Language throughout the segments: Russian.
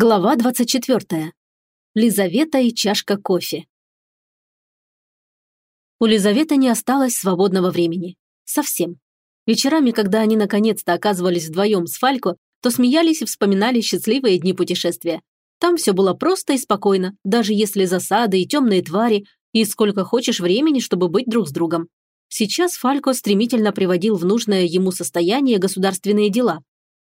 Глава 24. Лизавета и чашка кофе. У Лизаветы не осталось свободного времени. Совсем. Вечерами, когда они наконец-то оказывались вдвоем с Фалько, то смеялись и вспоминали счастливые дни путешествия. Там все было просто и спокойно, даже если засады и темные твари, и сколько хочешь времени, чтобы быть друг с другом. Сейчас Фалько стремительно приводил в нужное ему состояние государственные дела.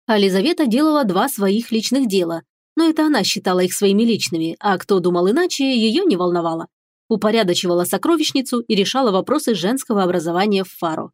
А Лизавета делала два своих личных дела – но это она считала их своими личными, а кто думал иначе, ее не волновало. Упорядочивала сокровищницу и решала вопросы женского образования в Фару.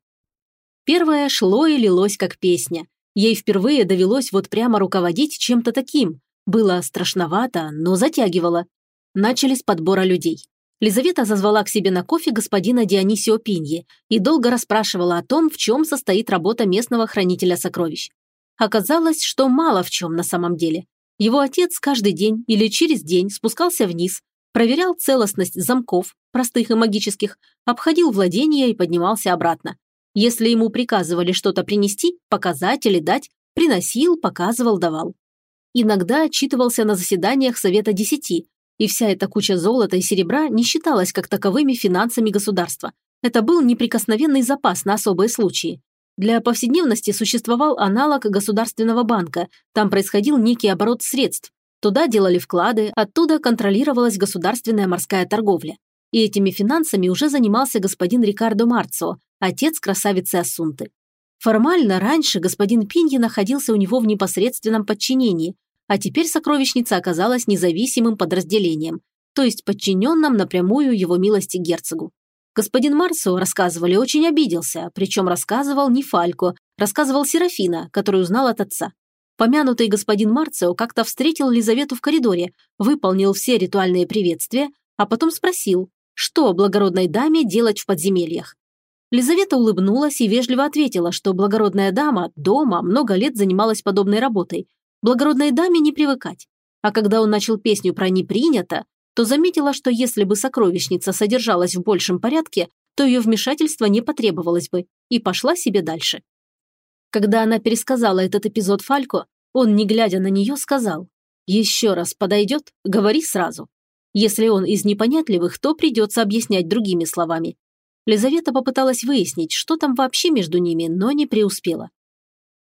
Первое шло и лилось как песня. Ей впервые довелось вот прямо руководить чем-то таким. Было страшновато, но затягивало. Начали с подбора людей. Лизавета зазвала к себе на кофе господина Дионисио Пиньи и долго расспрашивала о том, в чем состоит работа местного хранителя сокровищ. Оказалось, что мало в чем на самом деле. Его отец каждый день или через день спускался вниз, проверял целостность замков, простых и магических, обходил владения и поднимался обратно. Если ему приказывали что-то принести, показать или дать, приносил, показывал, давал. Иногда отчитывался на заседаниях Совета Десяти, и вся эта куча золота и серебра не считалась как таковыми финансами государства. Это был неприкосновенный запас на особые случаи. Для повседневности существовал аналог Государственного банка. Там происходил некий оборот средств. Туда делали вклады, оттуда контролировалась государственная морская торговля. И этими финансами уже занимался господин Рикардо Марцо, отец красавицы Асунты. Формально раньше господин Пиньи находился у него в непосредственном подчинении, а теперь сокровищница оказалась независимым подразделением, то есть подчиненным напрямую его милости герцогу. Господин Марсо, рассказывали, очень обиделся, причем рассказывал не Фалько, рассказывал Серафина, который узнал от отца. Помянутый господин Марцио как-то встретил Лизавету в коридоре, выполнил все ритуальные приветствия, а потом спросил, что благородной даме делать в подземельях. Лизавета улыбнулась и вежливо ответила, что благородная дама дома много лет занималась подобной работой. Благородной даме не привыкать. А когда он начал песню про «не принято», то заметила, что если бы сокровищница содержалась в большем порядке, то ее вмешательство не потребовалось бы, и пошла себе дальше. Когда она пересказала этот эпизод Фалько, он, не глядя на нее, сказал, «Еще раз подойдет, говори сразу. Если он из непонятливых, то придется объяснять другими словами». Лизавета попыталась выяснить, что там вообще между ними, но не преуспела.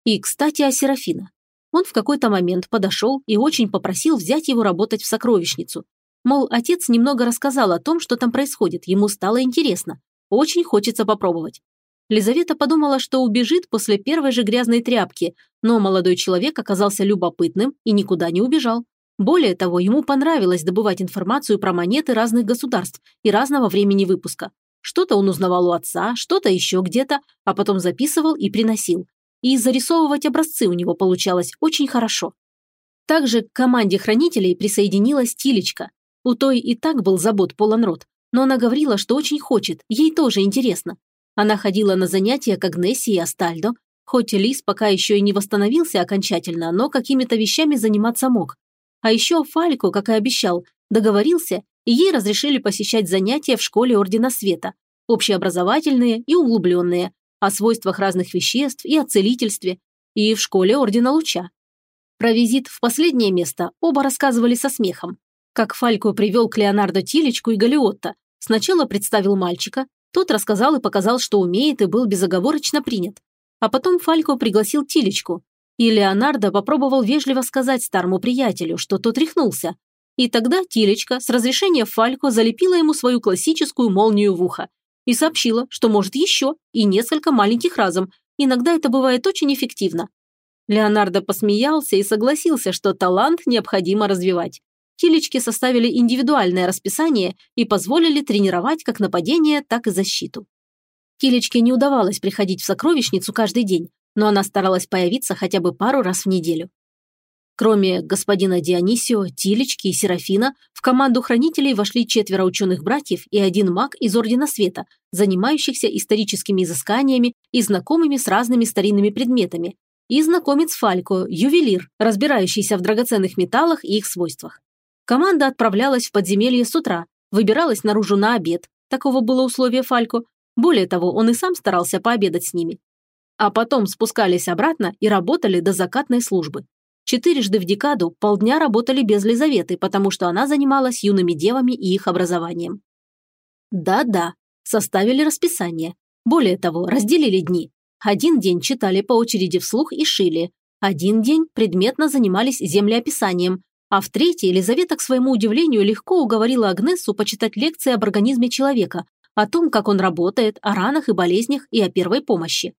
И, кстати, о Серафина. Он в какой-то момент подошел и очень попросил взять его работать в сокровищницу, Мол, отец немного рассказал о том, что там происходит, ему стало интересно. Очень хочется попробовать. Лизавета подумала, что убежит после первой же грязной тряпки, но молодой человек оказался любопытным и никуда не убежал. Более того, ему понравилось добывать информацию про монеты разных государств и разного времени выпуска. Что-то он узнавал у отца, что-то еще где-то, а потом записывал и приносил. И зарисовывать образцы у него получалось очень хорошо. Также к команде хранителей присоединилась Тилечка. У той и так был забот полон рот, но она говорила, что очень хочет, ей тоже интересно. Она ходила на занятия к Агнессе и Астальдо, хоть Лис пока еще и не восстановился окончательно, но какими-то вещами заниматься мог. А еще Фалько, как и обещал, договорился, и ей разрешили посещать занятия в школе Ордена Света, общеобразовательные и углубленные, о свойствах разных веществ и о целительстве, и в школе Ордена Луча. Про визит в последнее место оба рассказывали со смехом как Фалько привел к Леонардо Тилечку и Галиотто. Сначала представил мальчика, тот рассказал и показал, что умеет, и был безоговорочно принят. А потом Фалько пригласил Тилечку, и Леонардо попробовал вежливо сказать старому приятелю, что тот рехнулся. И тогда Тилечка с разрешения Фалько залепила ему свою классическую молнию в ухо и сообщила, что может еще и несколько маленьких разом. Иногда это бывает очень эффективно. Леонардо посмеялся и согласился, что талант необходимо развивать. Тилечки составили индивидуальное расписание и позволили тренировать как нападение, так и защиту. Тилечке не удавалось приходить в сокровищницу каждый день, но она старалась появиться хотя бы пару раз в неделю. Кроме господина Дионисио, Тилечки и Серафина, в команду хранителей вошли четверо ученых-братьев и один маг из Ордена Света, занимающихся историческими изысканиями и знакомыми с разными старинными предметами, и знакомец Фалько, ювелир, разбирающийся в драгоценных металлах и их свойствах. Команда отправлялась в подземелье с утра, выбиралась наружу на обед. Такого было условие Фалько. Более того, он и сам старался пообедать с ними. А потом спускались обратно и работали до закатной службы. Четырежды в декаду полдня работали без Лизаветы, потому что она занималась юными девами и их образованием. Да-да, составили расписание. Более того, разделили дни. Один день читали по очереди вслух и шили. Один день предметно занимались землеописанием, а в третий Елизавета, к своему удивлению, легко уговорила Агнесу почитать лекции об организме человека, о том, как он работает, о ранах и болезнях и о первой помощи.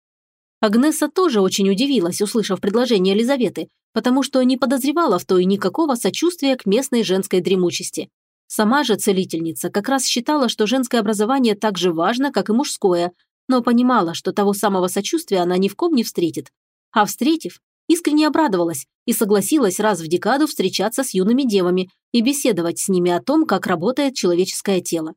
Агнеса тоже очень удивилась, услышав предложение Елизаветы, потому что не подозревала в той никакого сочувствия к местной женской дремучести. Сама же целительница как раз считала, что женское образование так же важно, как и мужское, но понимала, что того самого сочувствия она ни в ком не встретит. А встретив, искренне обрадовалась и согласилась раз в декаду встречаться с юными девами и беседовать с ними о том, как работает человеческое тело.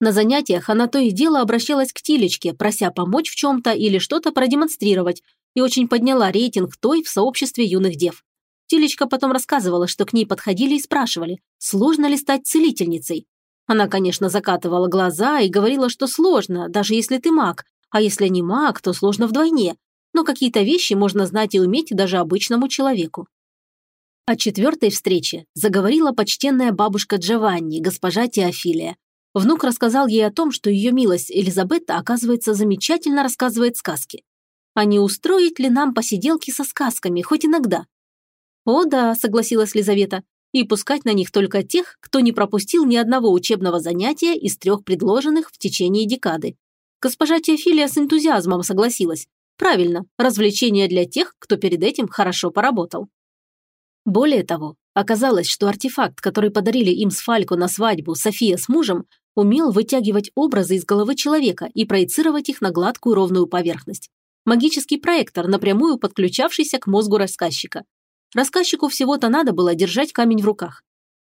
На занятиях она то и дело обращалась к Тилечке, прося помочь в чем-то или что-то продемонстрировать, и очень подняла рейтинг той в сообществе юных дев. Тилечка потом рассказывала, что к ней подходили и спрашивали, сложно ли стать целительницей. Она, конечно, закатывала глаза и говорила, что сложно, даже если ты маг, а если не маг, то сложно вдвойне. Но какие-то вещи можно знать и уметь даже обычному человеку. О четвертой встрече заговорила почтенная бабушка Джованни, госпожа Теофилия, Внук рассказал ей о том, что ее милость Элизабетта, оказывается, замечательно рассказывает сказки. А не устроить ли нам посиделки со сказками, хоть иногда? О да, согласилась Лизавета, и пускать на них только тех, кто не пропустил ни одного учебного занятия из трех предложенных в течение декады. Госпожа Теофилия с энтузиазмом согласилась. Правильно, развлечение для тех, кто перед этим хорошо поработал. Более того, оказалось, что артефакт, который подарили им с Фалько на свадьбу София с мужем, умел вытягивать образы из головы человека и проецировать их на гладкую ровную поверхность. Магический проектор, напрямую подключавшийся к мозгу рассказчика. Рассказчику всего-то надо было держать камень в руках.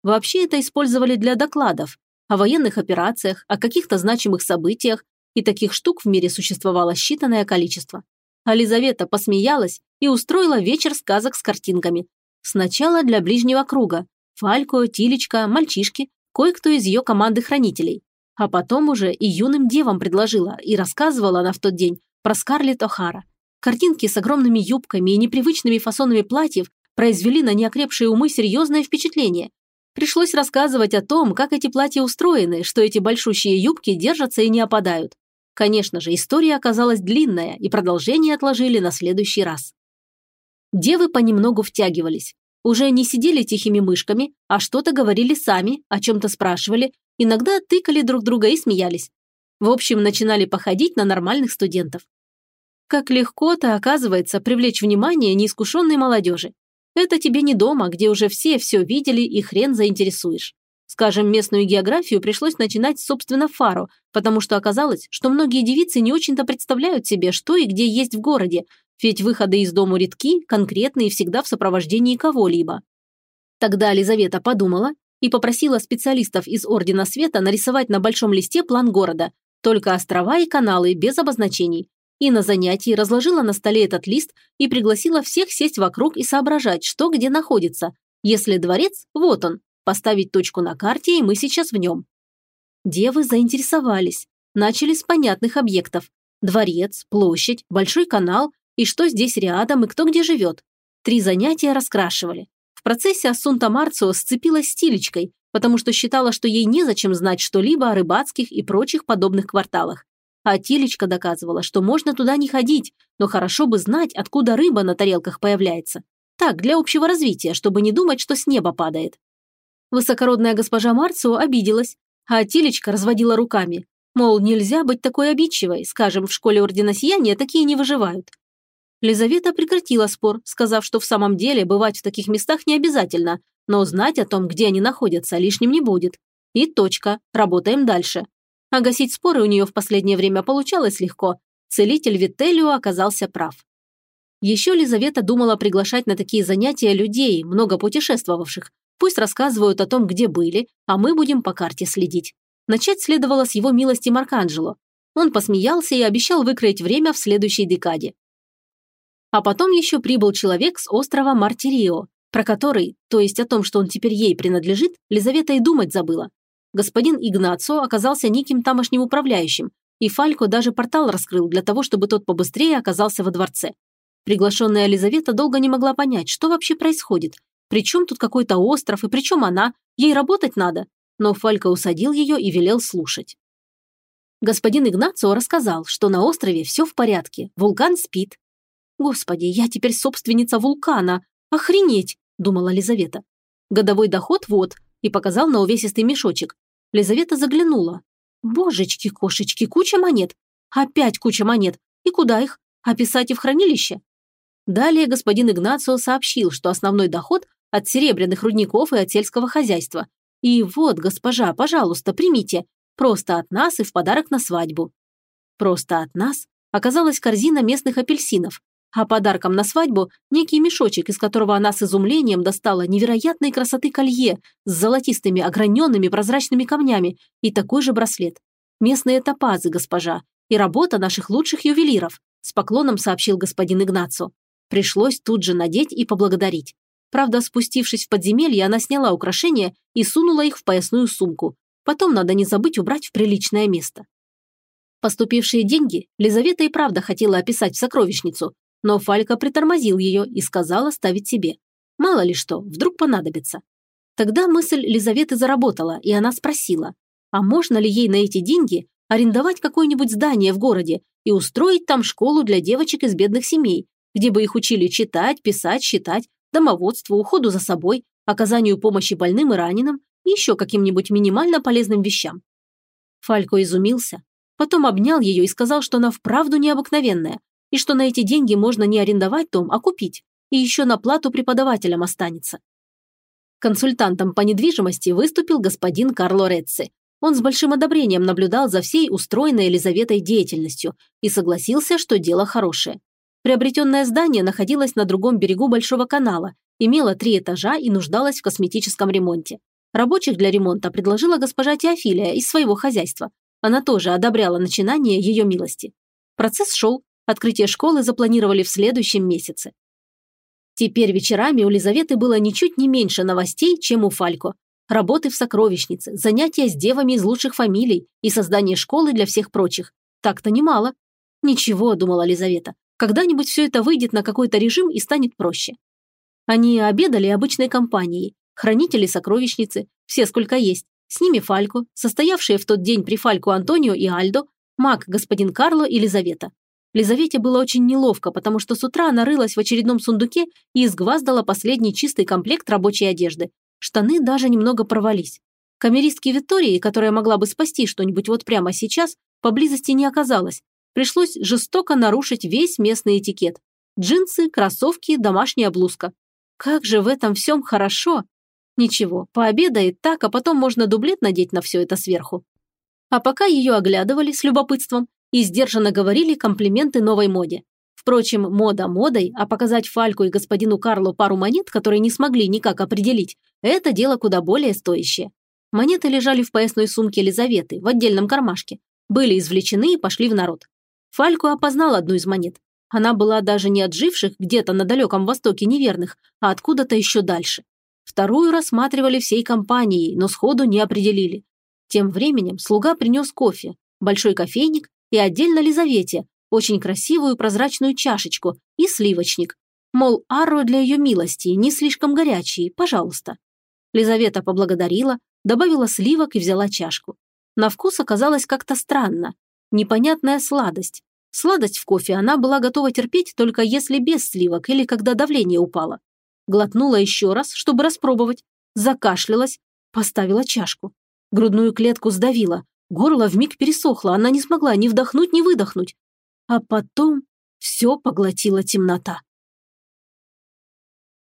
Вообще это использовали для докладов, о военных операциях, о каких-то значимых событиях, и таких штук в мире существовало считанное количество. А Лизавета посмеялась и устроила вечер сказок с картинками. Сначала для ближнего круга – Фалько, Тилечка, мальчишки, кое-кто из ее команды хранителей. А потом уже и юным девам предложила, и рассказывала она в тот день про Скарлетт О'Хара. Картинки с огромными юбками и непривычными фасонами платьев произвели на неокрепшие умы серьезное впечатление. Пришлось рассказывать о том, как эти платья устроены, что эти большущие юбки держатся и не опадают. Конечно же, история оказалась длинная, и продолжение отложили на следующий раз. Девы понемногу втягивались уже не сидели тихими мышками, а что-то говорили сами, о чем-то спрашивали, иногда тыкали друг друга и смеялись. В общем, начинали походить на нормальных студентов. Как легко-то, оказывается, привлечь внимание неискушенной молодежи. Это тебе не дома, где уже все все видели и хрен заинтересуешь. Скажем, местную географию пришлось начинать собственно фару, потому что оказалось, что многие девицы не очень-то представляют себе, что и где есть в городе, ведь выходы из дому редки, конкретные и всегда в сопровождении кого-либо. Тогда Лизавета подумала и попросила специалистов из Ордена Света нарисовать на большом листе план города, только острова и каналы без обозначений. И на занятии разложила на столе этот лист и пригласила всех сесть вокруг и соображать, что где находится. Если дворец, вот он, поставить точку на карте, и мы сейчас в нем. Девы заинтересовались. Начали с понятных объектов. Дворец, площадь, большой канал и что здесь рядом, и кто где живет. Три занятия раскрашивали. В процессе Ассунта Марцио сцепилась с Тилечкой, потому что считала, что ей незачем знать что-либо о рыбацких и прочих подобных кварталах. А Тилечка доказывала, что можно туда не ходить, но хорошо бы знать, откуда рыба на тарелках появляется. Так, для общего развития, чтобы не думать, что с неба падает. Высокородная госпожа Марцио обиделась, а Тилечка разводила руками. Мол, нельзя быть такой обидчивой, скажем, в школе Ордена Сияния такие не выживают. Лизавета прекратила спор, сказав, что в самом деле бывать в таких местах не обязательно, но знать о том, где они находятся, лишним не будет. И точка, работаем дальше. А гасить споры у нее в последнее время получалось легко. Целитель Вителлио оказался прав. Еще Лизавета думала приглашать на такие занятия людей, много путешествовавших. Пусть рассказывают о том, где были, а мы будем по карте следить. Начать следовало с его милости Марканджело. Он посмеялся и обещал выкроить время в следующей декаде. А потом еще прибыл человек с острова Мартирио, про который, то есть о том, что он теперь ей принадлежит, Лизавета и думать забыла. Господин Игнацио оказался неким тамошним управляющим, и Фалько даже портал раскрыл для того, чтобы тот побыстрее оказался во дворце. Приглашенная Елизавета долго не могла понять, что вообще происходит. Причем тут какой-то остров, и причем она? Ей работать надо. Но Фалька усадил ее и велел слушать. Господин Игнацио рассказал, что на острове все в порядке, вулкан спит. «Господи, я теперь собственница вулкана! Охренеть!» – думала Лизавета. «Годовой доход вот», и показал на увесистый мешочек. Лизавета заглянула. «Божечки-кошечки, куча монет! Опять куча монет! И куда их? Описать и в хранилище?» Далее господин Игнацио сообщил, что основной доход от серебряных рудников и от сельского хозяйства. И вот, госпожа, пожалуйста, примите. Просто от нас и в подарок на свадьбу. Просто от нас оказалась корзина местных апельсинов, а подарком на свадьбу некий мешочек, из которого она с изумлением достала невероятной красоты колье с золотистыми ограненными прозрачными камнями и такой же браслет. Местные топазы, госпожа, и работа наших лучших ювелиров, с поклоном сообщил господин Игнацо. Пришлось тут же надеть и поблагодарить. Правда, спустившись в подземелье, она сняла украшения и сунула их в поясную сумку. Потом надо не забыть убрать в приличное место. Поступившие деньги Лизавета и правда хотела описать в сокровищницу, но Фалька притормозил ее и сказал оставить себе. Мало ли что, вдруг понадобится. Тогда мысль Лизаветы заработала, и она спросила, а можно ли ей на эти деньги арендовать какое-нибудь здание в городе и устроить там школу для девочек из бедных семей, где бы их учили читать, писать, считать, домоводству, уходу за собой, оказанию помощи больным и раненым и еще каким-нибудь минимально полезным вещам. Фалько изумился, потом обнял ее и сказал, что она вправду необыкновенная, и что на эти деньги можно не арендовать дом, а купить, и еще на плату преподавателям останется. Консультантом по недвижимости выступил господин Карло Рецци. Он с большим одобрением наблюдал за всей устроенной Елизаветой деятельностью и согласился, что дело хорошее. Приобретенное здание находилось на другом берегу Большого канала, имело три этажа и нуждалось в косметическом ремонте. Рабочих для ремонта предложила госпожа Теофилия из своего хозяйства. Она тоже одобряла начинание ее милости. Процесс шел, открытие школы запланировали в следующем месяце. Теперь вечерами у Лизаветы было ничуть не меньше новостей, чем у Фалько. Работы в сокровищнице, занятия с девами из лучших фамилий и создание школы для всех прочих. Так-то немало. Ничего, думала Лизавета, когда-нибудь все это выйдет на какой-то режим и станет проще. Они обедали обычной компанией, хранители сокровищницы, все сколько есть, с ними Фалько, состоявшие в тот день при Фалько Антонио и Альдо, маг господин Карло и Лизавета. Лизавете было очень неловко, потому что с утра она рылась в очередном сундуке и изгваздала последний чистый комплект рабочей одежды. Штаны даже немного порвались. Камеристки Виктории, которая могла бы спасти что-нибудь вот прямо сейчас, поблизости не оказалось, пришлось жестоко нарушить весь местный этикет. Джинсы, кроссовки, домашняя блузка. Как же в этом всем хорошо! Ничего, пообедает так, а потом можно дублет надеть на все это сверху. А пока ее оглядывали с любопытством и сдержанно говорили комплименты новой моде. Впрочем, мода модой, а показать Фальку и господину Карлу пару монет, которые не смогли никак определить, это дело куда более стоящее. Монеты лежали в поясной сумке Елизаветы, в отдельном кармашке, были извлечены и пошли в народ. Фальку опознал одну из монет. Она была даже не отживших где-то на далеком востоке неверных, а откуда-то еще дальше. Вторую рассматривали всей компанией, но сходу не определили. Тем временем слуга принес кофе, большой кофейник и отдельно Лизавете, очень красивую прозрачную чашечку и сливочник. Мол, арро для ее милости, не слишком горячий, пожалуйста. Лизавета поблагодарила, добавила сливок и взяла чашку. На вкус оказалось как-то странно. Непонятная сладость. Сладость в кофе она была готова терпеть только если без сливок или когда давление упало. Глотнула еще раз, чтобы распробовать. Закашлялась, поставила чашку. Грудную клетку сдавила. Горло вмиг пересохло, она не смогла ни вдохнуть, ни выдохнуть. А потом все поглотила темнота.